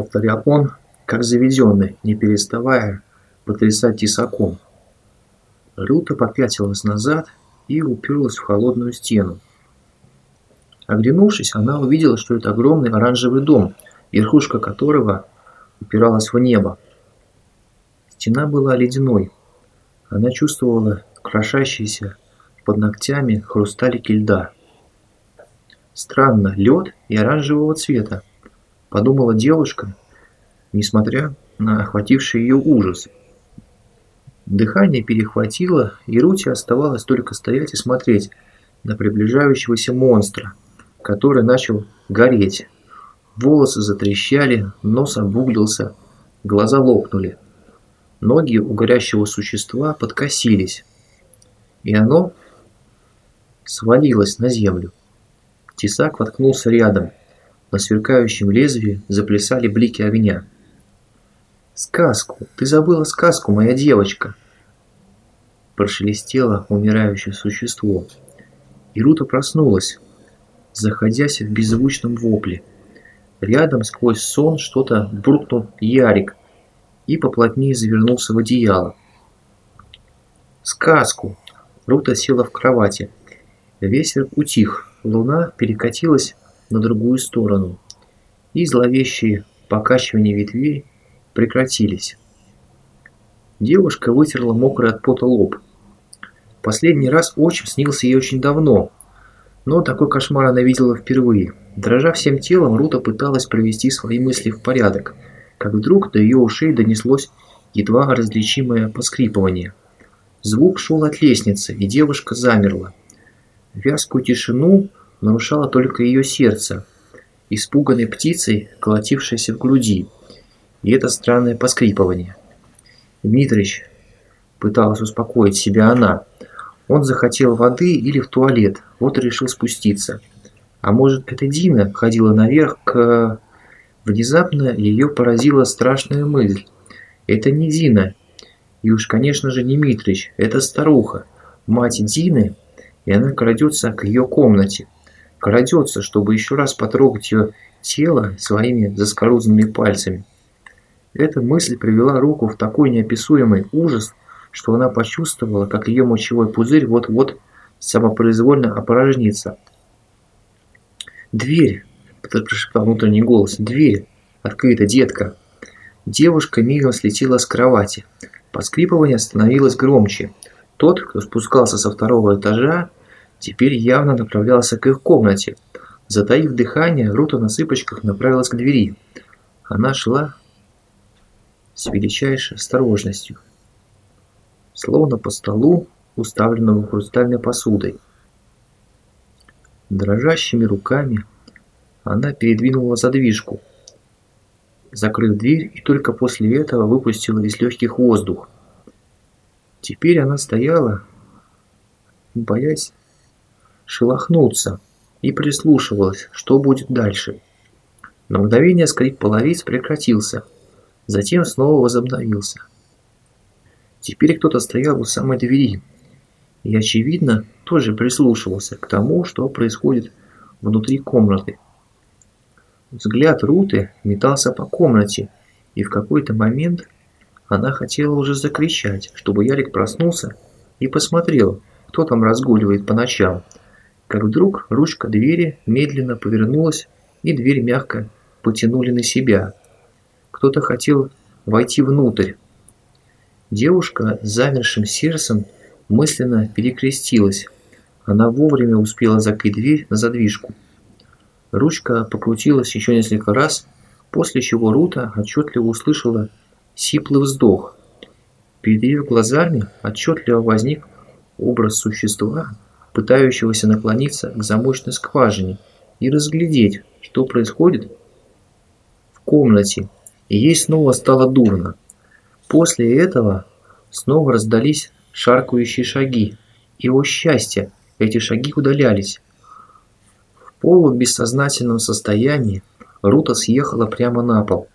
повторял он, как заведенный, не переставая потрясать тесаком. Рута попятилась назад и уперлась в холодную стену. Оглянувшись, она увидела, что это огромный оранжевый дом, верхушка которого упиралась в небо. Стена была ледяной. Она чувствовала крошащиеся под ногтями хрусталики льда. Странно, лед и оранжевого цвета, подумала девушка, несмотря на охвативший ее ужас. Дыхание перехватило, и Рути оставалось только стоять и смотреть на приближающегося монстра, который начал гореть. Волосы затрещали, нос обуглился, глаза лопнули. Ноги у горящего существа подкосились, и оно свалилось на землю. Тесак воткнулся рядом. На сверкающем лезвии заплясали блики огня. «Сказку! Ты забыла сказку, моя девочка!» Прошелестело умирающее существо. И Рута проснулась, заходясь в беззвучном вопле. Рядом сквозь сон что-то буркнул Ярик и поплотнее завернулся в одеяло. «Сказку!» Рута села в кровати. Ветер утих, луна перекатилась на другую сторону, и зловещие покачивания ветвей прекратились. Девушка вытерла мокрый от пота лоб. Последний раз отчим снился ей очень давно, но такой кошмар она видела впервые. Дрожа всем телом, Рута пыталась привести свои мысли в порядок, как вдруг до ее ушей донеслось едва различимое поскрипывание. Звук шел от лестницы, и девушка замерла. Вязкую тишину нарушало только ее сердце, испуганной птицей, колотившейся в груди, и это странное поскрипывание. Дмитрич пыталась успокоить себя она. Он захотел воды или в туалет, вот и решил спуститься. А может, это Дина ходила наверх к... Внезапно ее поразила страшная мысль. Это не Дина. И уж, конечно же, не Митрич. Это старуха. Мать Дины. И она крадется к ее комнате. Крадется, чтобы еще раз потрогать ее тело своими заскорузными пальцами. Эта мысль привела руку в такой неописуемый ужас, что она почувствовала, как ее мочевой пузырь вот-вот самопроизвольно опорожнится. «Дверь!» – прошептал внутренний голос. «Дверь! Открыта, детка!» Девушка мигом слетела с кровати. Поскрипывание становилось громче. Тот, кто спускался со второго этажа, теперь явно направлялся к их комнате. Затаив дыхание, Рута на цыпочках направилась к двери. Она шла с величайшей осторожностью, словно по столу, уставленному хрустальной посудой. Дрожащими руками она передвинула задвижку, закрыв дверь и только после этого выпустила из легких воздух. Теперь она стояла, боясь шелохнуться, и прислушивалась, что будет дальше. На мгновение скрип половиц прекратился, затем снова возобновился. Теперь кто-то стоял у самой двери, и, очевидно, тоже прислушивался к тому, что происходит внутри комнаты. Взгляд Руты метался по комнате, и в какой-то момент она хотела уже закричать, чтобы Ярик проснулся и посмотрел, кто там разгуливает по ночам. Как вдруг ручка двери медленно повернулась, и дверь мягко потянули на себя. Кто-то хотел войти внутрь. Девушка с замершим сердцем мысленно перекрестилась. Она вовремя успела закрыть дверь на задвижку. Ручка покрутилась еще несколько раз, после чего Рута отчетливо услышала сиплый вздох. Перед ее глазами отчетливо возник образ существа, пытающегося наклониться к замочной скважине и разглядеть, что происходит в комнате, и ей снова стало дурно. После этого снова раздались шаркающие шаги, и, о счастье, эти шаги удалялись. В полубессознательном состоянии Рута съехала прямо на пол.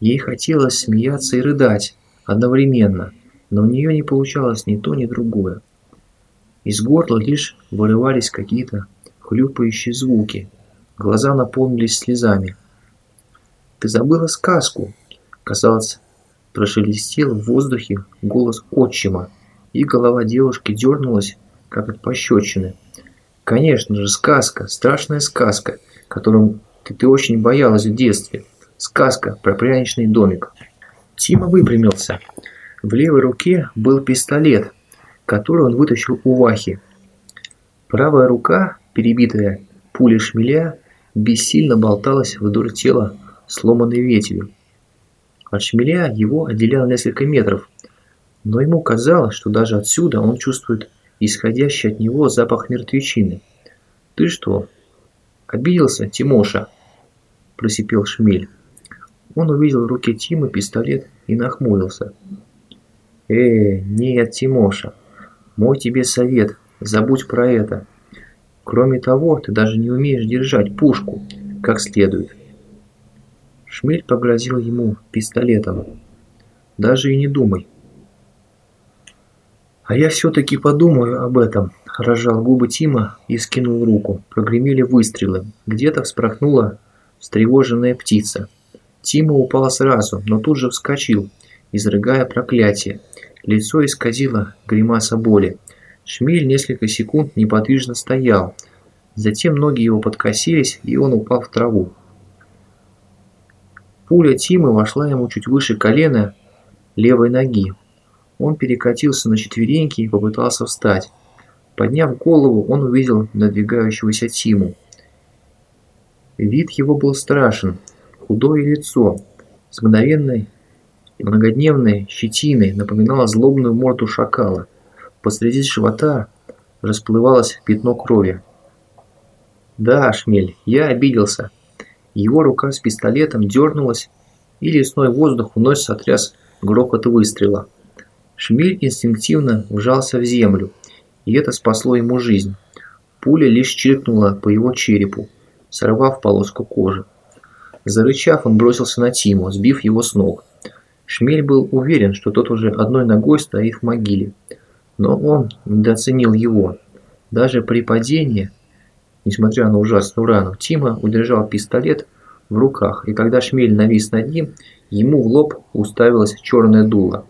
Ей хотелось смеяться и рыдать одновременно, но у нее не получалось ни то, ни другое. Из горла лишь вырывались какие-то хлюпающие звуки, глаза наполнились слезами. ты забыла сказку!» Казалось, прошелестел в воздухе голос отчима, и голова девушки дернулась, как от пощечины. «Конечно же, сказка, страшная сказка, которую ты, ты очень боялась в детстве. Сказка про пряничный домик». Тима выпрямился. В левой руке был пистолет, который он вытащил у Вахи. Правая рука, перебитая пулей шмеля, бессильно болталась вдоль тела сломанной ветвью. От шмеля его отделяло несколько метров, но ему казалось, что даже отсюда он чувствует исходящий от него запах мертвечины. «Ты что, обиделся, Тимоша?» – просипел шмель. Он увидел в руке Тима пистолет и нахмурился. «Э, нет, Тимоша, мой тебе совет, забудь про это. Кроме того, ты даже не умеешь держать пушку как следует». Шмель погрозил ему пистолетом. «Даже и не думай». «А я все-таки подумаю об этом», – разжал губы Тима и скинул руку. Прогремели выстрелы. Где-то вспрохнула встревоженная птица. Тима упал сразу, но тут же вскочил, изрыгая проклятие. Лицо исказило гримаса боли. Шмель несколько секунд неподвижно стоял. Затем ноги его подкосились, и он упал в траву. Пуля Тимы вошла ему чуть выше колена левой ноги. Он перекатился на четвереньки и попытался встать. Подняв голову, он увидел надвигающегося Тиму. Вид его был страшен. Худое лицо с мгновенной многодневной щетиной напоминало злобную морду шакала. Посреди живота расплывалось пятно крови. «Да, Шмель, я обиделся», его рука с пистолетом дернулась, и лесной воздух вновь сотряс грохот выстрела. Шмель инстинктивно вжался в землю, и это спасло ему жизнь. Пуля лишь чиркнула по его черепу, сорвав полоску кожи. Зарычав, он бросился на Тиму, сбив его с ног. Шмель был уверен, что тот уже одной ногой стоит в могиле. Но он недооценил его. Даже при падении Несмотря на ужасную рану, Тима удержал пистолет в руках, и когда шмель навис над ним, ему в лоб уставилось черное дуло.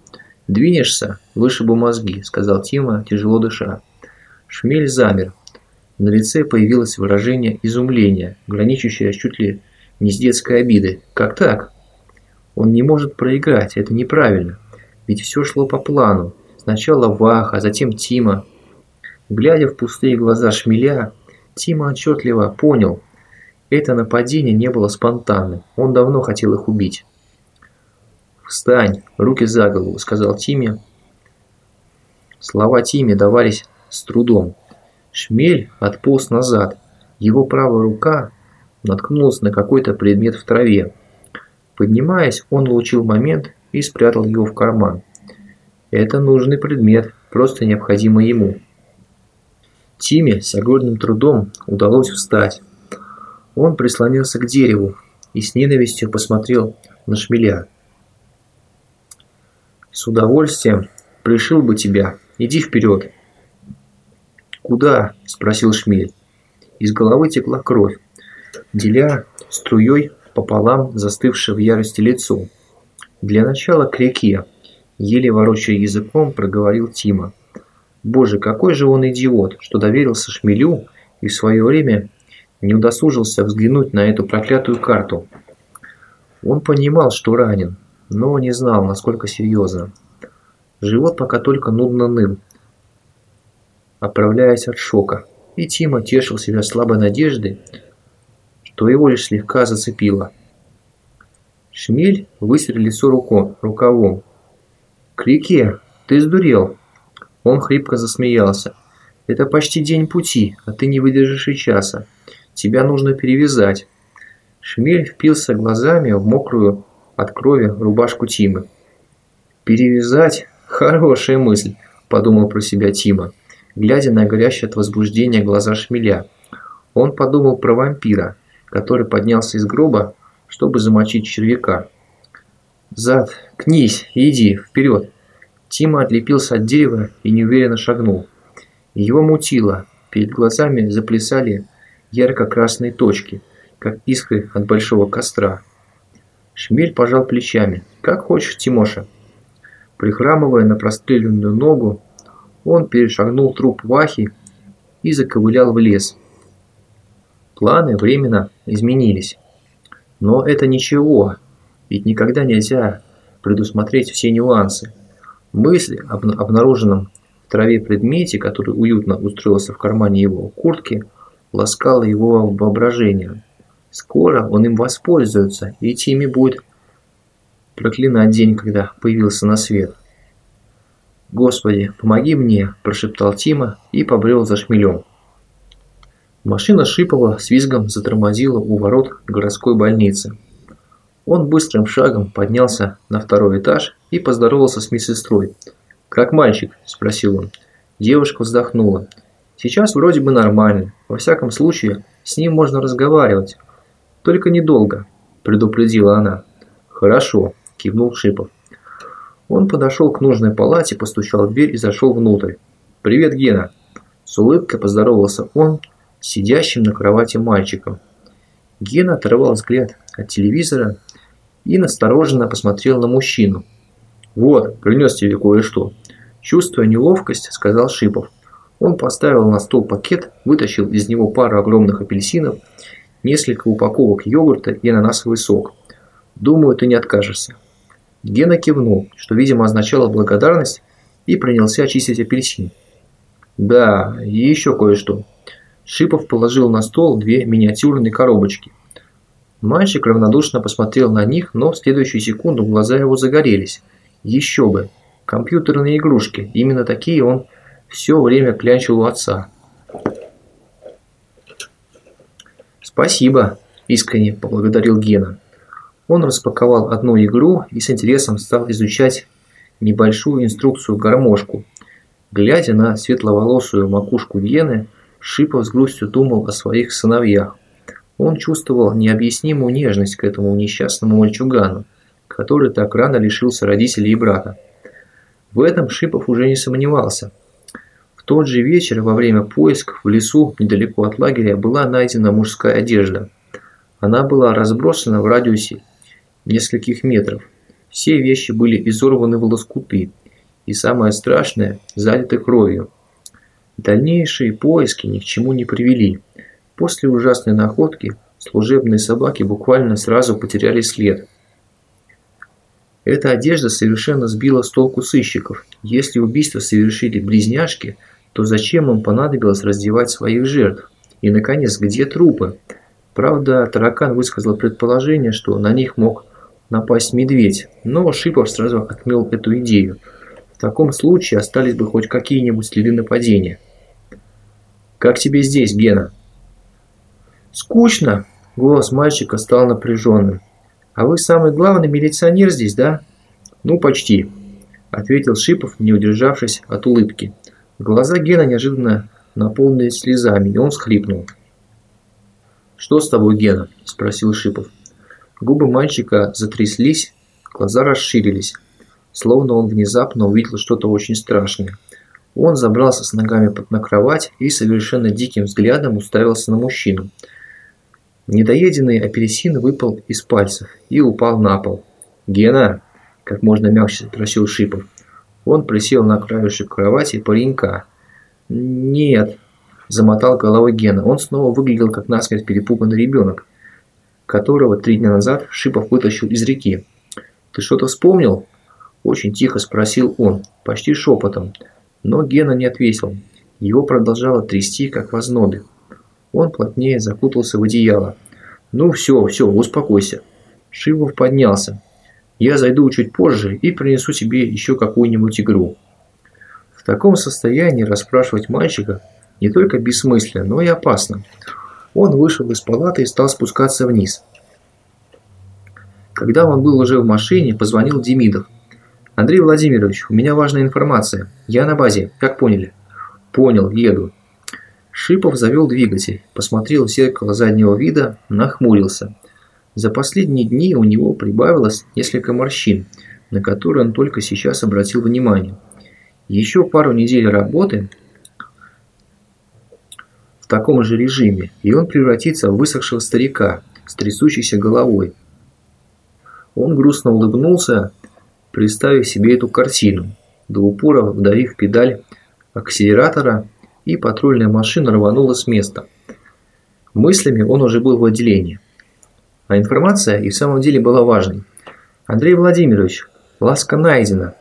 «Двинешься? Вышибу мозги», – сказал Тима, тяжело дыша. Шмель замер. На лице появилось выражение изумления, граничащее чуть ли не с детской обидой. «Как так?» «Он не может проиграть, это неправильно. Ведь все шло по плану. Сначала Ваха, затем Тима». Глядя в пустые глаза шмеля, Тима отчетливо понял, это нападение не было спонтанным, он давно хотел их убить. «Встань, руки за голову», – сказал Тиме. Слова Тиме давались с трудом. Шмель отполз назад. Его правая рука наткнулась на какой-то предмет в траве. Поднимаясь, он улучил момент и спрятал его в карман. Это нужный предмет, просто необходимый ему. Тиме с огромным трудом удалось встать. Он прислонился к дереву и с ненавистью посмотрел на шмеля. «С удовольствием пришил бы тебя. Иди вперед!» «Куда?» – спросил шмель. Из головы текла кровь, деля струей пополам застывшее в ярости лицо. «Для начала к реке», – еле ворочая языком, проговорил Тима. Боже, какой же он идиот, что доверился шмелю и в свое время не удосужился взглянуть на эту проклятую карту. Он понимал, что ранен, но не знал, насколько серьезно. Живот пока только нудно ныл, оправляясь от шока, и Тима тешил себя слабой надеждой, что его лишь слегка зацепило. Шмель высер лицо руком, рукавом. «К реке! Ты сдурел!» Он хрипко засмеялся. «Это почти день пути, а ты не выдержишь и часа. Тебя нужно перевязать». Шмель впился глазами в мокрую от крови рубашку Тимы. «Перевязать? Хорошая мысль», – подумал про себя Тима, глядя на горящие от возбуждения глаза шмеля. Он подумал про вампира, который поднялся из гроба, чтобы замочить червяка. «Зад, кнись, иди, вперед!» Тима отлепился от дерева и неуверенно шагнул. Его мутило, перед глазами заплясали ярко-красные точки, как искры от большого костра. Шмель пожал плечами. «Как хочешь, Тимоша». Прихрамывая на простреленную ногу, он перешагнул труп Вахи и заковылял в лес. Планы временно изменились. Но это ничего, ведь никогда нельзя предусмотреть все нюансы. Мысль об обнаруженном в траве предмете, который уютно устроился в кармане его куртки, ласкала его воображение. Скоро он им воспользуется, и Тимми будет проклинать день, когда появился на свет. «Господи, помоги мне!» – прошептал Тима и побрел за шмелем. Машина Шипова с визгом затормозила у ворот городской больницы. Он быстрым шагом поднялся на второй этаж и поздоровался с медсестрой. «Как мальчик?» – спросил он. Девушка вздохнула. «Сейчас вроде бы нормально. Во всяком случае, с ним можно разговаривать. Только недолго», – предупредила она. «Хорошо», – кивнул Шипов. Он подошел к нужной палате, постучал в дверь и зашел внутрь. «Привет, Гена!» С улыбкой поздоровался он сидящим на кровати мальчиком. Гена оторвал взгляд от телевизора и настороженно посмотрел на мужчину. «Вот, принес тебе кое-что». Чувствуя неловкость, сказал Шипов. Он поставил на стол пакет, вытащил из него пару огромных апельсинов, несколько упаковок йогурта и ананасовый сок. «Думаю, ты не откажешься». Гена кивнул, что, видимо, означало благодарность, и принялся очистить апельсин. «Да, и еще кое-что». Шипов положил на стол две миниатюрные коробочки. Мальчик равнодушно посмотрел на них, но в следующую секунду глаза его загорелись. Еще бы! Компьютерные игрушки, именно такие он все время клянчил у отца. «Спасибо», – искренне поблагодарил Гена. Он распаковал одну игру и с интересом стал изучать небольшую инструкцию-гармошку. Глядя на светловолосую макушку Гены, Шипов с грустью думал о своих сыновьях. Он чувствовал необъяснимую нежность к этому несчастному мальчугану, который так рано лишился родителей и брата. В этом Шипов уже не сомневался. В тот же вечер во время поисков в лесу недалеко от лагеря была найдена мужская одежда. Она была разбросана в радиусе нескольких метров. Все вещи были изорваны в лоскуты, и самое страшное – залиты кровью. Дальнейшие поиски ни к чему не привели. После ужасной находки служебные собаки буквально сразу потеряли след. Эта одежда совершенно сбила с толку сыщиков. Если убийство совершили близняшки, то зачем им понадобилось раздевать своих жертв? И, наконец, где трупы? Правда, таракан высказал предположение, что на них мог напасть медведь, но Шипов сразу отмел эту идею. В таком случае остались бы хоть какие-нибудь следы нападения. «Как тебе здесь, Гена?» «Скучно!» – голос мальчика стал напряженным. «А вы самый главный милиционер здесь, да?» «Ну, почти», – ответил Шипов, не удержавшись от улыбки. Глаза Гена неожиданно наполнились слезами, и он всхлипнул. «Что с тобой, Гена?» – спросил Шипов. Губы мальчика затряслись, глаза расширились, словно он внезапно увидел что-то очень страшное. Он забрался с ногами под на кровать и совершенно диким взглядом уставился на мужчину. Недоеденный апельсин выпал из пальцев и упал на пол. «Гена!» – как можно мягче спросил Шипов. Он присел на краешек кровати паренька. «Нет», – замотал головой Гена. Он снова выглядел как насмерть перепуганный ребенок, которого три дня назад Шипов вытащил из реки. «Ты что-то вспомнил?» Очень тихо спросил он, почти шепотом. Но Гена не ответил. Его продолжало трясти, как в ознобе. Он плотнее закутался в одеяло. «Ну все, все, успокойся». Шивов поднялся. «Я зайду чуть позже и принесу тебе еще какую-нибудь игру». В таком состоянии расспрашивать мальчика не только бессмысленно, но и опасно. Он вышел из палаты и стал спускаться вниз. Когда он был уже в машине, позвонил Демидов. «Андрей Владимирович, у меня важная информация. Я на базе, как поняли?» «Понял, еду». Шипов завел двигатель, посмотрел в зеркало заднего вида, нахмурился. За последние дни у него прибавилось несколько морщин, на которые он только сейчас обратил внимание. Еще пару недель работы в таком же режиме, и он превратится в высохшего старика с трясущейся головой, Он грустно улыбнулся, представив себе эту картину. До упора вдавив педаль акселератора, и патрульная машина рванула с места. Мыслями он уже был в отделении. А информация и в самом деле была важной. Андрей Владимирович, ласка найдена.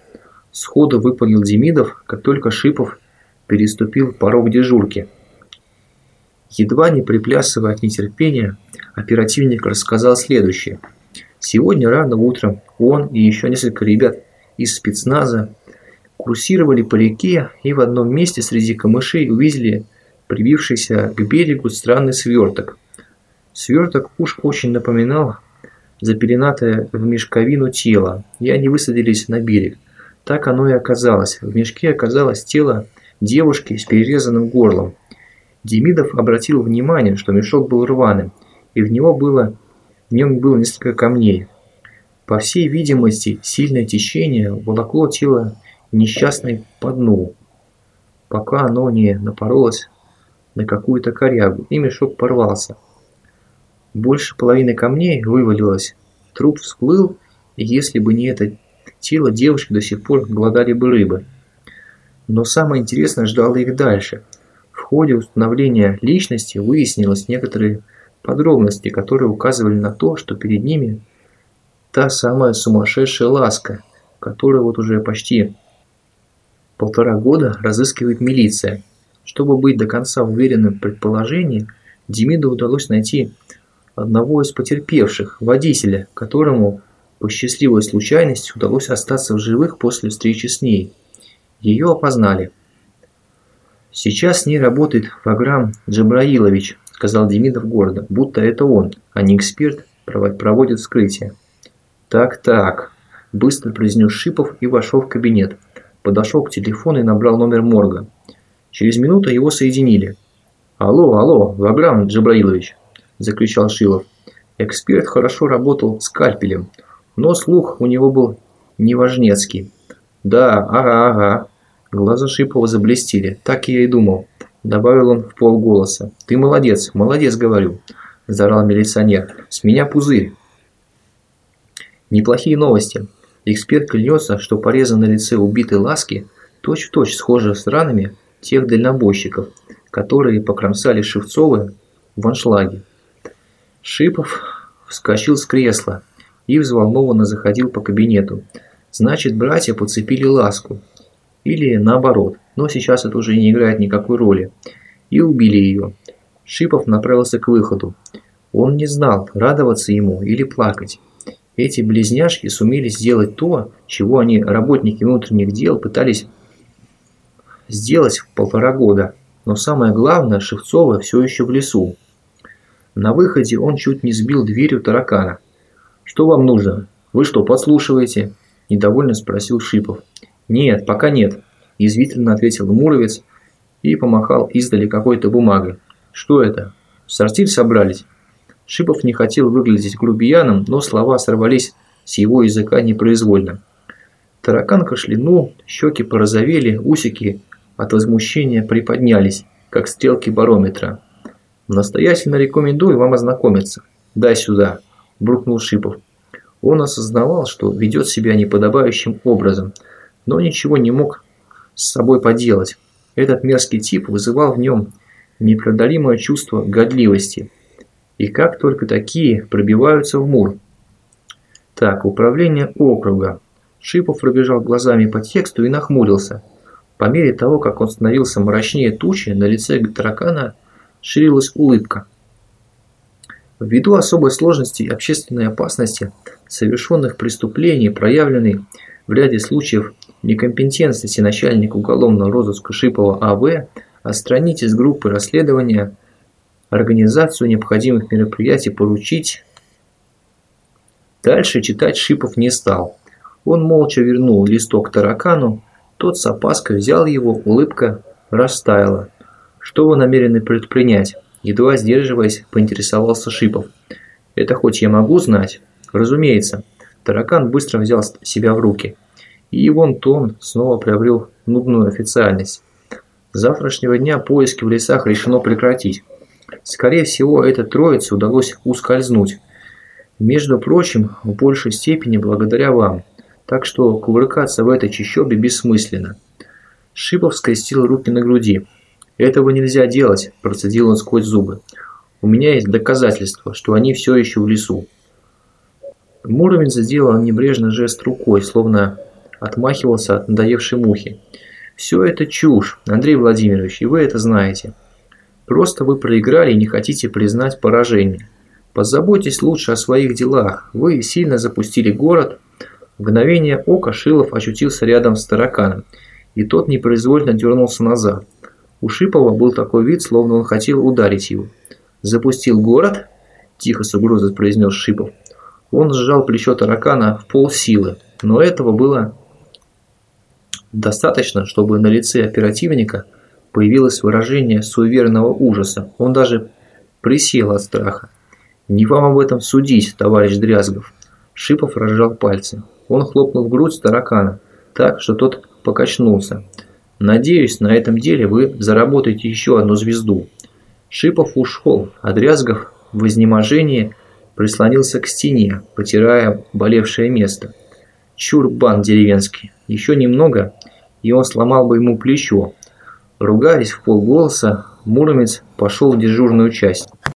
Сходу выпалил Демидов, как только Шипов переступил порог дежурки. Едва не приплясывая от нетерпения, оперативник рассказал следующее. Сегодня рано утром он и еще несколько ребят из спецназа курсировали по реке и в одном месте среди камышей увидели прибившийся к берегу странный сверток. Сверток уж очень напоминал запеленатое в мешковину тело, и они высадились на берег. Так оно и оказалось. В мешке оказалось тело девушки с перерезанным горлом. Демидов обратил внимание, что мешок был рваным, и в него было в нем было несколько камней. По всей видимости, сильное течение волокло тело несчастной по дну, пока оно не напоролось на какую-то корягу, и мешок порвался. Больше половины камней вывалилось, труп всплыл, и если бы не это тело, девушки до сих пор голодали бы рыбы. Но самое интересное ждало их дальше. В ходе установления личности выяснилось некоторые подробности, которые указывали на то, что перед ними та самая сумасшедшая ласка, которую вот уже почти полтора года разыскивает милиция. Чтобы быть до конца уверенным в предположении, Демиду удалось найти одного из потерпевших, водителя, которому по счастливой случайности удалось остаться в живых после встречи с ней. Ее опознали. Сейчас с ней работает Ваграм Джабраилович, сказал Демидов гордо, будто это он, а не эксперт, проводит вскрытие. Так-так, быстро произнес Шипов и вошел в кабинет. Подошел к телефону и набрал номер морга. Через минуту его соединили. «Алло, алло, Ваграм Джабраилович!» – закричал Шилов. Эксперт хорошо работал скальпелем, но слух у него был неважнецкий. «Да, ага, ага». Глаза Шипова заблестели. Так я и думал. Добавил он в полголоса. «Ты молодец, молодец, говорю», – заорал милиционер. «С меня пузырь». Неплохие новости. Эксперт клянется, что порезы на лице убитой Ласки точь-в-точь -точь схожи с ранами тех дальнобойщиков, которые покромсали Шевцовы в аншлаге. Шипов вскочил с кресла и взволнованно заходил по кабинету. Значит, братья подцепили Ласку. Или наоборот, но сейчас это уже не играет никакой роли. И убили ее. Шипов направился к выходу. Он не знал, радоваться ему или плакать. Эти близняшки сумели сделать то, чего они, работники внутренних дел, пытались сделать в полтора года. Но самое главное, Шевцова все еще в лесу. На выходе он чуть не сбил дверью таракана. «Что вам нужно? Вы что, подслушиваете?» – недовольно спросил Шипов. «Нет, пока нет», – язвительно ответил Муровец и помахал издали какой-то бумагой. «Что это? В сортир собрались?» Шипов не хотел выглядеть грубияном, но слова сорвались с его языка непроизвольно. Таракан кашлянул, щеки порозовели, усики от возмущения приподнялись, как стрелки барометра. «Настоятельно рекомендую вам ознакомиться. Дай сюда», – брукнул Шипов. Он осознавал, что ведет себя неподобающим образом, но ничего не мог с собой поделать. Этот мерзкий тип вызывал в нем непреодолимое чувство годливости. И как только такие пробиваются в мур. Так, управление округа. Шипов пробежал глазами по тексту и нахмурился. По мере того, как он становился мрачнее тучи, на лице таракана ширилась улыбка. Ввиду особой сложности и общественной опасности совершенных преступлений, проявленной в ряде случаев некомпетентности начальника уголовного розыска Шипова А.В., отстранить из группы расследования организацию необходимых мероприятий поручить. Дальше читать Шипов не стал. Он молча вернул листок таракану, тот с опаской взял его, улыбка растаяла. «Что вы намерены предпринять?» Едва сдерживаясь, поинтересовался Шипов. «Это хоть я могу знать?» «Разумеется». Таракан быстро взял себя в руки. И его тон снова приобрел нудную официальность. С завтрашнего дня поиски в лесах решено прекратить. Скорее всего, этой троице удалось ускользнуть. Между прочим, в большей степени благодаря вам. Так что кувыркаться в этой чащобе бессмысленно. Шипов скрестил руки на груди. «Этого нельзя делать», – процедил он сквозь зубы. «У меня есть доказательства, что они все еще в лесу». Муромец сделал небрежный жест рукой, словно отмахивался от надоевшей мухи. «Все это чушь, Андрей Владимирович, и вы это знаете. Просто вы проиграли и не хотите признать поражение. Позаботьтесь лучше о своих делах. Вы сильно запустили город». В мгновение ока Шилов очутился рядом с тараканом, и тот непроизвольно дернулся назад. У Шипова был такой вид, словно он хотел ударить его. «Запустил город?» – тихо с угрозой произнес Шипов. Он сжал плечо таракана в полсилы, но этого было достаточно, чтобы на лице оперативника появилось выражение суеверного ужаса. Он даже присел от страха. «Не вам об этом судить, товарищ Дрязгов!» Шипов разжал пальцы. Он хлопнул в грудь таракана, так, что тот покачнулся. «Надеюсь, на этом деле вы заработаете еще одну звезду». Шипов ушел, а Дрязгов в изнеможении прислонился к стене, потирая болевшее место. Чурбан деревенский. Еще немного, и он сломал бы ему плечо. Ругаясь в полголоса, Муромец пошел в дежурную часть.